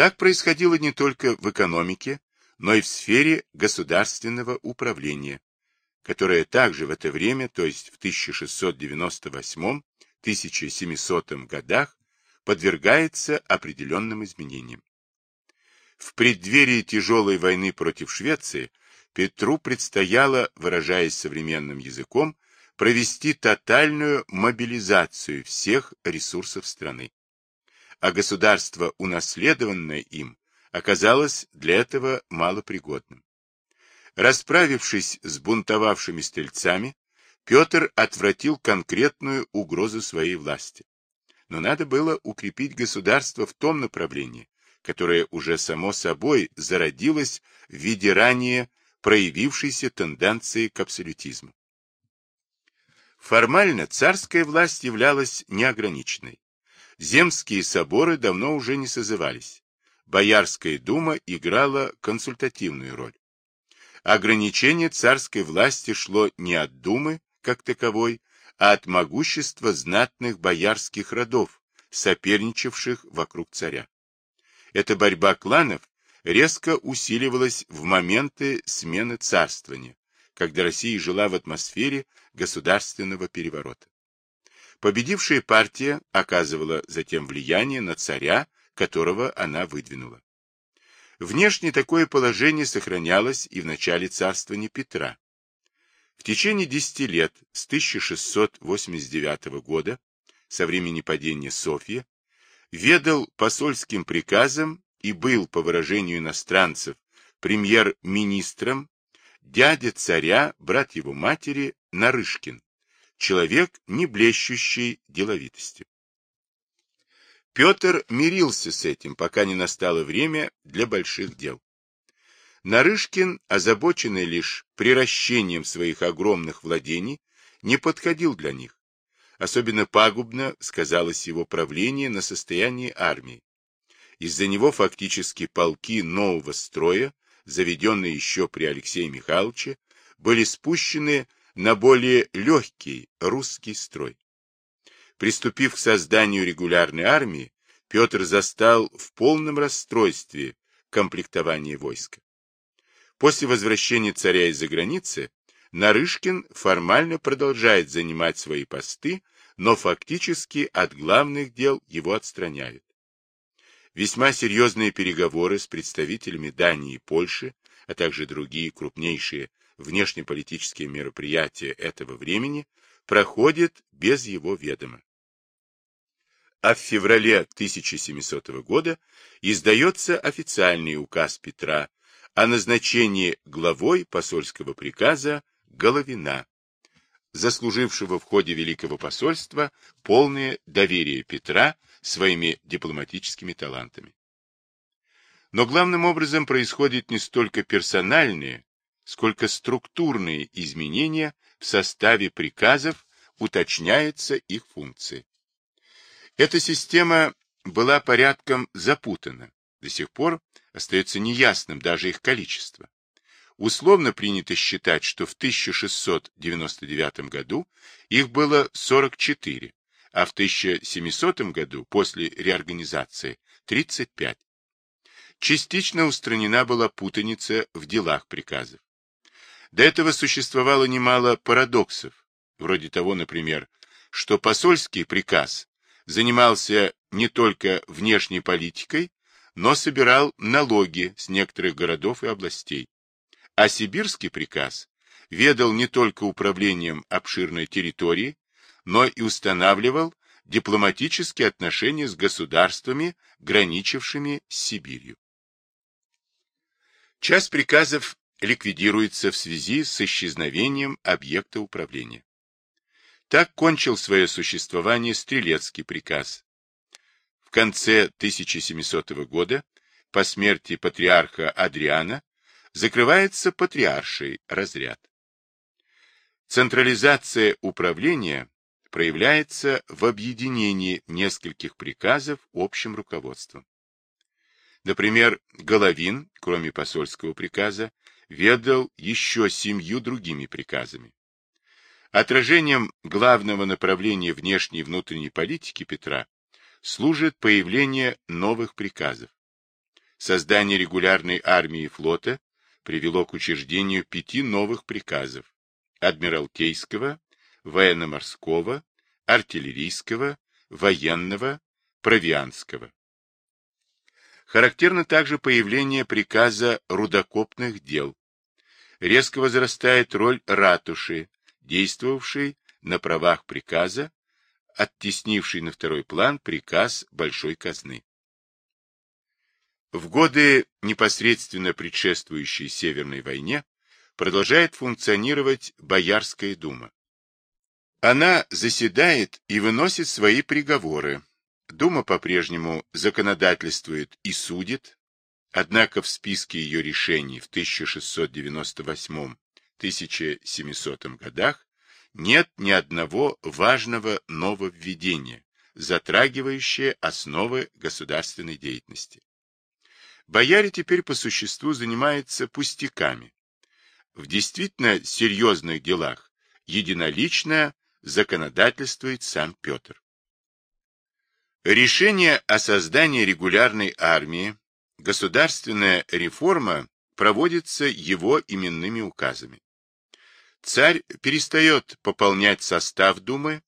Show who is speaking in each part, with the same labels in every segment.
Speaker 1: Так происходило не только в экономике, но и в сфере государственного управления, которое также в это время, то есть в 1698-1700 годах, подвергается определенным изменениям. В преддверии тяжелой войны против Швеции Петру предстояло, выражаясь современным языком, провести тотальную мобилизацию всех ресурсов страны. А государство, унаследованное им, оказалось для этого малопригодным. Расправившись с бунтовавшими стрельцами, Петр отвратил конкретную угрозу своей власти. Но надо было укрепить государство в том направлении, которое уже само собой зародилось в виде ранее проявившейся тенденции к абсолютизму. Формально царская власть являлась неограниченной. Земские соборы давно уже не созывались. Боярская дума играла консультативную роль. Ограничение царской власти шло не от думы, как таковой, а от могущества знатных боярских родов, соперничавших вокруг царя. Эта борьба кланов резко усиливалась в моменты смены царствования, когда Россия жила в атмосфере государственного переворота. Победившая партия оказывала затем влияние на царя, которого она выдвинула. Внешне такое положение сохранялось и в начале царствования Петра. В течение десяти лет, с 1689 года, со времени падения Софья, ведал посольским приказом и был, по выражению иностранцев, премьер-министром дядя царя, брат его матери, Нарышкин, человек, не блещущий деловитостью. Петр мирился с этим, пока не настало время для больших дел. Нарышкин, озабоченный лишь приращением своих огромных владений, не подходил для них. Особенно пагубно сказалось его правление на состоянии армии. Из-за него фактически полки нового строя, заведенные еще при Алексее Михайловиче, были спущены на более легкий русский строй. Приступив к созданию регулярной армии, Петр застал в полном расстройстве комплектование войска. После возвращения царя из-за границы Нарышкин формально продолжает занимать свои посты, но фактически от главных дел его отстраняют. Весьма серьезные переговоры с представителями Дании и Польши, а также другие крупнейшие внешнеполитические мероприятия этого времени проходят без его ведома. А в феврале 1700 года издается официальный указ Петра о назначении главой посольского приказа Головина, заслужившего в ходе Великого посольства полное доверие Петра своими дипломатическими талантами. Но главным образом происходят не столько персональные, сколько структурные изменения в составе приказов, уточняется их функции. Эта система была порядком запутана, до сих пор остается неясным даже их количество. Условно принято считать, что в 1699 году их было 44, а в 1700 году, после реорганизации, 35. Частично устранена была путаница в делах приказов. До этого существовало немало парадоксов, вроде того, например, что посольский приказ занимался не только внешней политикой, но собирал налоги с некоторых городов и областей, а сибирский приказ ведал не только управлением обширной территории, но и устанавливал дипломатические отношения с государствами, граничившими с Сибирью. Часть приказов ликвидируется в связи с исчезновением объекта управления. Так кончил свое существование Стрелецкий приказ. В конце 1700 года, по смерти патриарха Адриана, закрывается патриарший разряд. Централизация управления проявляется в объединении нескольких приказов общим руководством. Например, Головин, кроме посольского приказа, ведал еще семью другими приказами. Отражением главного направления внешней и внутренней политики Петра служит появление новых приказов. Создание регулярной армии и флота привело к учреждению пяти новых приказов – Адмиралтейского, военно-морского, артиллерийского, военного, провианского. Характерно также появление приказа рудокопных дел. Резко возрастает роль ратуши, действовавшей на правах приказа, оттеснивший на второй план приказ Большой казны. В годы, непосредственно предшествующей Северной войне, продолжает функционировать Боярская дума. Она заседает и выносит свои приговоры. Дума по-прежнему законодательствует и судит, однако в списке ее решений в 1698-1700 годах нет ни одного важного нововведения, затрагивающее основы государственной деятельности. Бояре теперь по существу занимаются пустяками. В действительно серьезных делах единолично законодательствует сам Петр. Решение о создании регулярной армии, государственная реформа проводится его именными указами. Царь перестает пополнять состав Думы,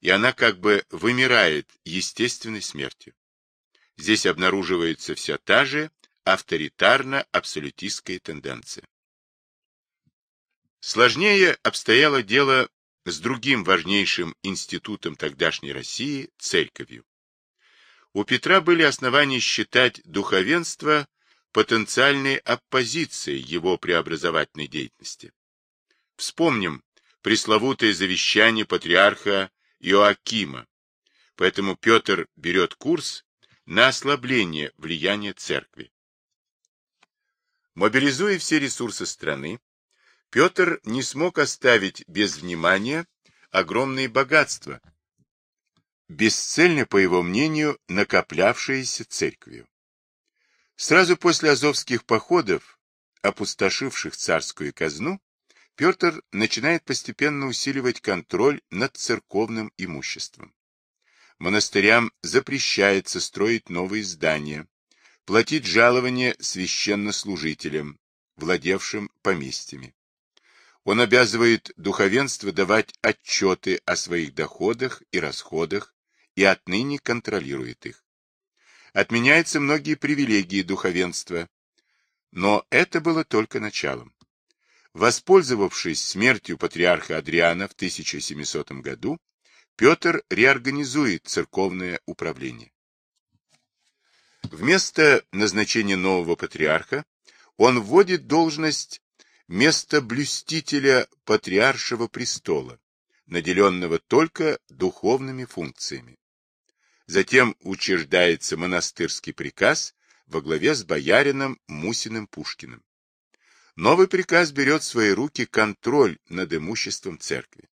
Speaker 1: и она как бы вымирает естественной смертью. Здесь обнаруживается вся та же авторитарно-абсолютистская тенденция. Сложнее обстояло дело с другим важнейшим институтом тогдашней России – церковью. У Петра были основания считать духовенство потенциальной оппозицией его преобразовательной деятельности. Вспомним пресловутое завещание патриарха Иоакима. Поэтому Петр берет курс на ослабление влияния церкви. Мобилизуя все ресурсы страны, Петр не смог оставить без внимания огромные богатства, бесцельно, по его мнению, накоплявшиеся церковью. Сразу после азовских походов, опустошивших царскую казну, Петр начинает постепенно усиливать контроль над церковным имуществом. Монастырям запрещается строить новые здания, платить жалования священнослужителям, владевшим поместьями. Он обязывает духовенство давать отчеты о своих доходах и расходах и отныне контролирует их. Отменяются многие привилегии духовенства, но это было только началом. Воспользовавшись смертью патриарха Адриана в 1700 году, Петр реорганизует церковное управление. Вместо назначения нового патриарха он вводит должность местоблюстителя патриаршего престола, наделенного только духовными функциями. Затем учреждается монастырский приказ во главе с боярином Мусиным Пушкиным. Новый приказ берет в свои руки контроль над имуществом церкви.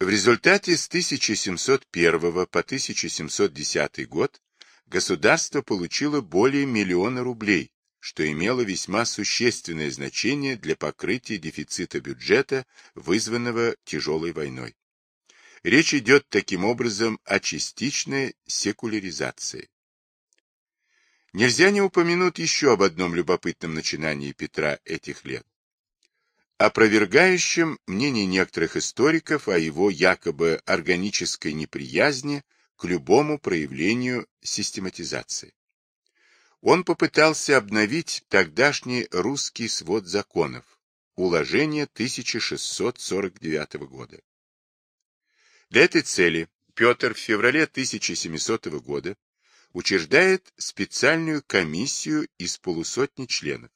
Speaker 1: В результате с 1701 по 1710 год государство получило более миллиона рублей, что имело весьма существенное значение для покрытия дефицита бюджета, вызванного тяжелой войной. Речь идет таким образом о частичной секуляризации. Нельзя не упомянуть еще об одном любопытном начинании Петра этих лет. Опровергающем мнение некоторых историков о его якобы органической неприязни к любому проявлению систематизации. Он попытался обновить тогдашний русский свод законов, уложение 1649 года. Для этой цели Петр в феврале 1700 года учреждает специальную комиссию из полусотни членов.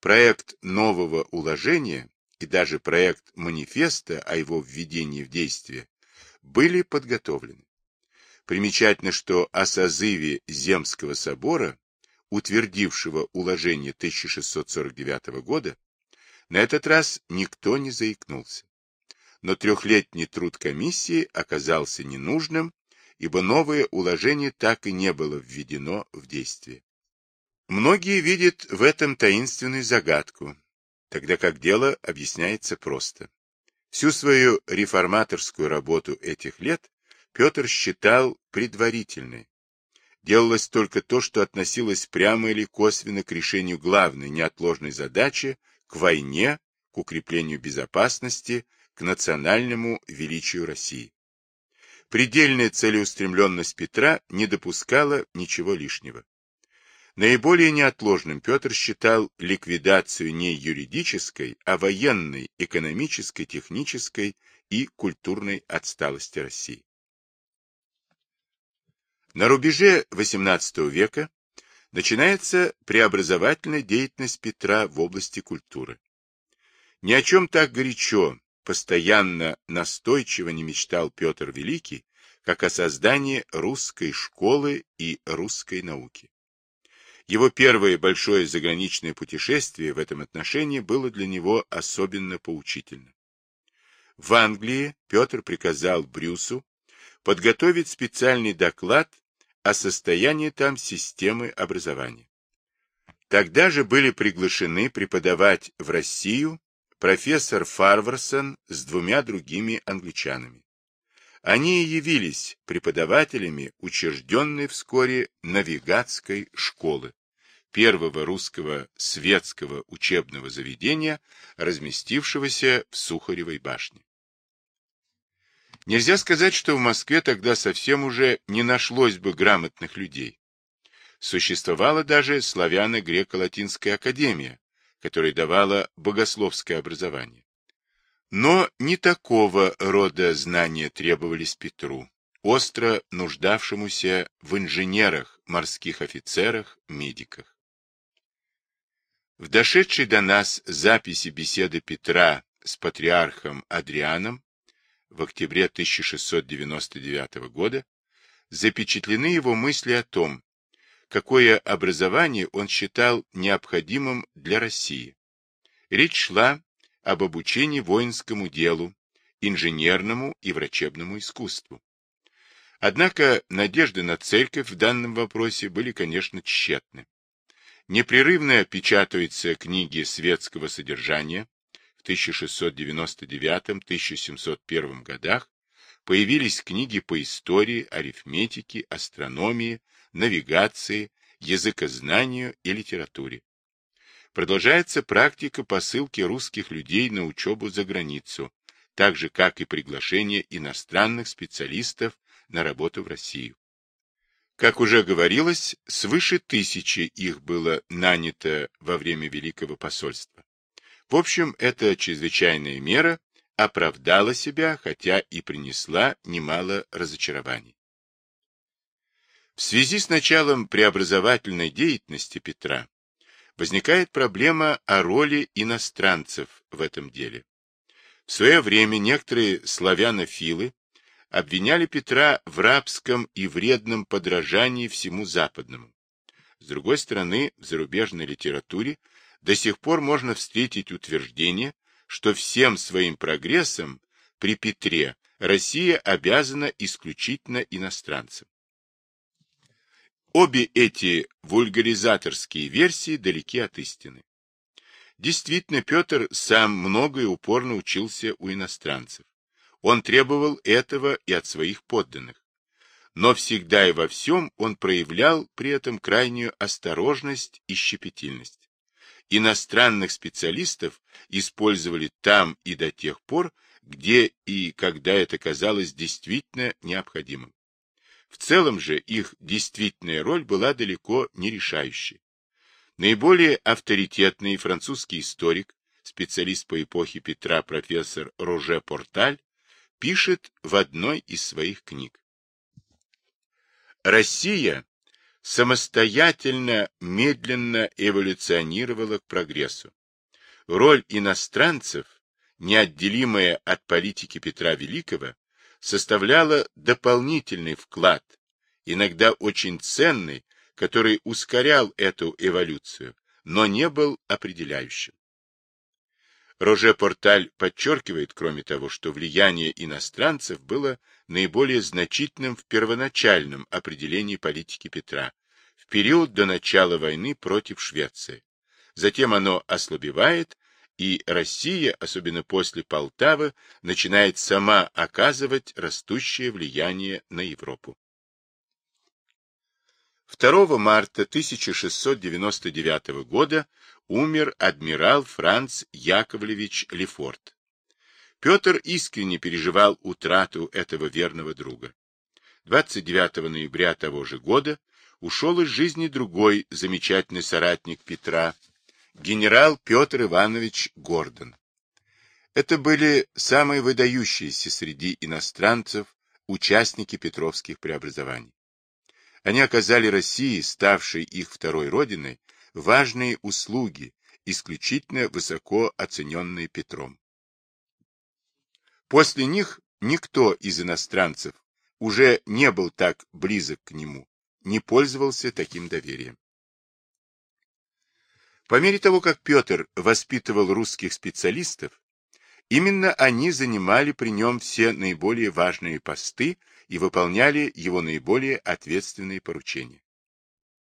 Speaker 1: Проект нового уложения и даже проект манифеста о его введении в действие были подготовлены. Примечательно, что о созыве Земского собора, утвердившего уложение 1649 года, на этот раз никто не заикнулся. Но трехлетний труд комиссии оказался ненужным ибо новое уложение так и не было введено в действие. Многие видят в этом таинственную загадку, тогда как дело объясняется просто. Всю свою реформаторскую работу этих лет Петр считал предварительной. делалось только то, что относилось прямо или косвенно к решению главной неотложной задачи, к войне, к укреплению безопасности, к национальному величию России. Предельная целеустремленность Петра не допускала ничего лишнего. Наиболее неотложным Петр считал ликвидацию не юридической, а военной, экономической, технической и культурной отсталости России. На рубеже XVIII века начинается преобразовательная деятельность Петра в области культуры. Ни о чем так горячо, постоянно настойчиво не мечтал Петр Великий, как о создании русской школы и русской науки. Его первое большое заграничное путешествие в этом отношении было для него особенно поучительно. В Англии Петр приказал Брюсу подготовить специальный доклад о состоянии там системы образования. Тогда же были приглашены преподавать в Россию профессор Фарварсон с двумя другими англичанами. Они явились преподавателями учрежденной вскоре навигатской школы первого русского светского учебного заведения, разместившегося в Сухаревой башне. Нельзя сказать, что в Москве тогда совсем уже не нашлось бы грамотных людей. Существовала даже славяно-греко-латинская академия, которая давала богословское образование. Но не такого рода знания требовались Петру, остро нуждавшемуся в инженерах, морских офицерах, медиках. В дошедшей до нас записи беседы Петра с патриархом Адрианом в октябре 1699 года запечатлены его мысли о том, какое образование он считал необходимым для России. Речь шла об обучении воинскому делу, инженерному и врачебному искусству. Однако надежды на церковь в данном вопросе были, конечно, тщетны. Непрерывно печатаются книги светского содержания. В 1699-1701 годах появились книги по истории, арифметике, астрономии, навигации, языкознанию и литературе. Продолжается практика посылки русских людей на учебу за границу, так же, как и приглашение иностранных специалистов на работу в Россию. Как уже говорилось, свыше тысячи их было нанято во время Великого посольства. В общем, эта чрезвычайная мера оправдала себя, хотя и принесла немало разочарований. В связи с началом преобразовательной деятельности Петра возникает проблема о роли иностранцев в этом деле. В свое время некоторые славянофилы обвиняли Петра в рабском и вредном подражании всему западному. С другой стороны, в зарубежной литературе до сих пор можно встретить утверждение, что всем своим прогрессом при Петре Россия обязана исключительно иностранцам. Обе эти вульгаризаторские версии далеки от истины. Действительно, Петр сам много и упорно учился у иностранцев. Он требовал этого и от своих подданных. Но всегда и во всем он проявлял при этом крайнюю осторожность и щепетильность. Иностранных специалистов использовали там и до тех пор, где и когда это казалось действительно необходимым. В целом же их действительная роль была далеко не решающей. Наиболее авторитетный французский историк, специалист по эпохе Петра профессор Роже Порталь, пишет в одной из своих книг. Россия самостоятельно, медленно эволюционировала к прогрессу. Роль иностранцев, неотделимая от политики Петра Великого, составляла дополнительный вклад, иногда очень ценный, который ускорял эту эволюцию, но не был определяющим. Роже Порталь подчеркивает, кроме того, что влияние иностранцев было наиболее значительным в первоначальном определении политики Петра, в период до начала войны против Швеции. Затем оно ослабевает, и Россия, особенно после Полтавы, начинает сама оказывать растущее влияние на Европу. 2 марта 1699 года умер адмирал Франц Яковлевич Лефорт. Петр искренне переживал утрату этого верного друга. 29 ноября того же года ушел из жизни другой замечательный соратник Петра, генерал Петр Иванович Гордон. Это были самые выдающиеся среди иностранцев участники петровских преобразований. Они оказали России, ставшей их второй родиной, важные услуги, исключительно высоко оцененные Петром. После них никто из иностранцев уже не был так близок к нему, не пользовался таким доверием. По мере того, как Петр воспитывал русских специалистов, именно они занимали при нем все наиболее важные посты и выполняли его наиболее ответственные поручения.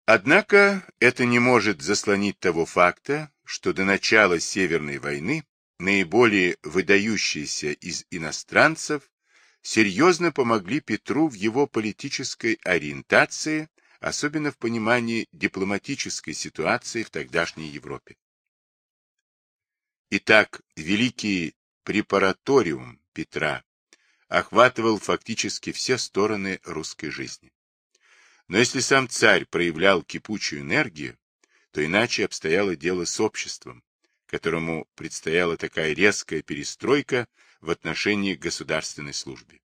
Speaker 1: Однако это не может заслонить того факта, что до начала Северной войны наиболее выдающиеся из иностранцев серьезно помогли Петру в его политической ориентации, особенно в понимании дипломатической ситуации в тогдашней Европе. Итак, великий препараториум Петра охватывал фактически все стороны русской жизни. Но если сам царь проявлял кипучую энергию, то иначе обстояло дело с обществом, которому предстояла такая резкая перестройка в отношении к государственной службе.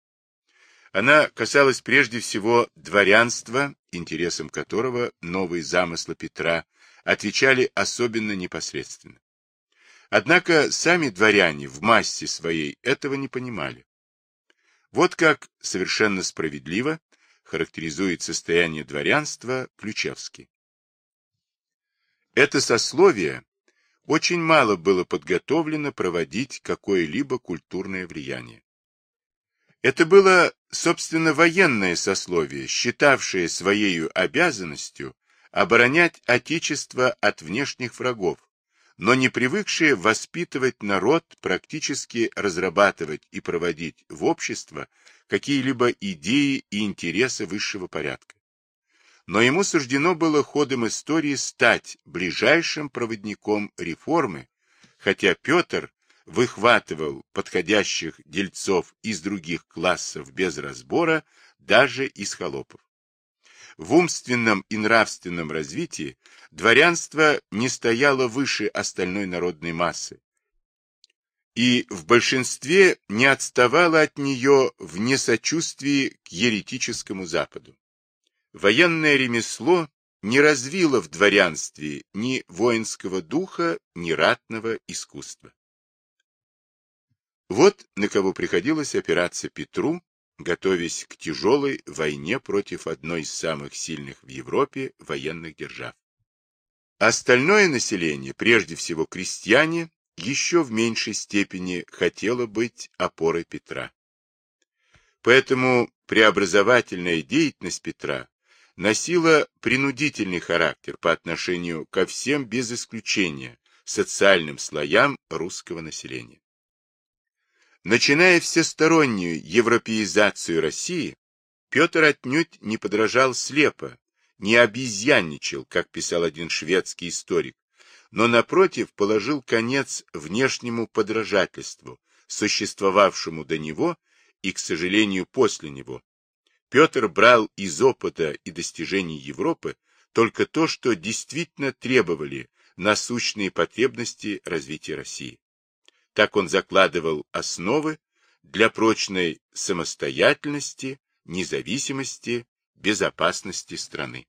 Speaker 1: Она касалась прежде всего дворянства, интересам которого новые замыслы Петра отвечали особенно непосредственно. Однако сами дворяне в массе своей этого не понимали. Вот как совершенно справедливо характеризует состояние дворянства Ключевский. Это сословие очень мало было подготовлено проводить какое-либо культурное влияние. Это было, собственно, военное сословие, считавшее своей обязанностью оборонять Отечество от внешних врагов, но не привыкшее воспитывать народ, практически разрабатывать и проводить в общество какие-либо идеи и интересы высшего порядка. Но ему суждено было ходом истории стать ближайшим проводником реформы, хотя Петр выхватывал подходящих дельцов из других классов без разбора, даже из холопов. В умственном и нравственном развитии дворянство не стояло выше остальной народной массы, и в большинстве не отставало от нее в несочувствии к еретическому Западу военное ремесло не развило в дворянстве ни воинского духа, ни ратного искусства. Вот на кого приходилось опираться Петру, готовясь к тяжелой войне против одной из самых сильных в Европе военных держав. Остальное население, прежде всего крестьяне, еще в меньшей степени хотело быть опорой Петра. Поэтому преобразовательная деятельность Петра носила принудительный характер по отношению ко всем без исключения социальным слоям русского населения. Начиная всестороннюю европеизацию России, Петр отнюдь не подражал слепо, не обезьянничал, как писал один шведский историк, но, напротив, положил конец внешнему подражательству, существовавшему до него и, к сожалению, после него, Петр брал из опыта и достижений Европы только то, что действительно требовали насущные потребности развития России. Так он закладывал основы для прочной самостоятельности, независимости, безопасности страны.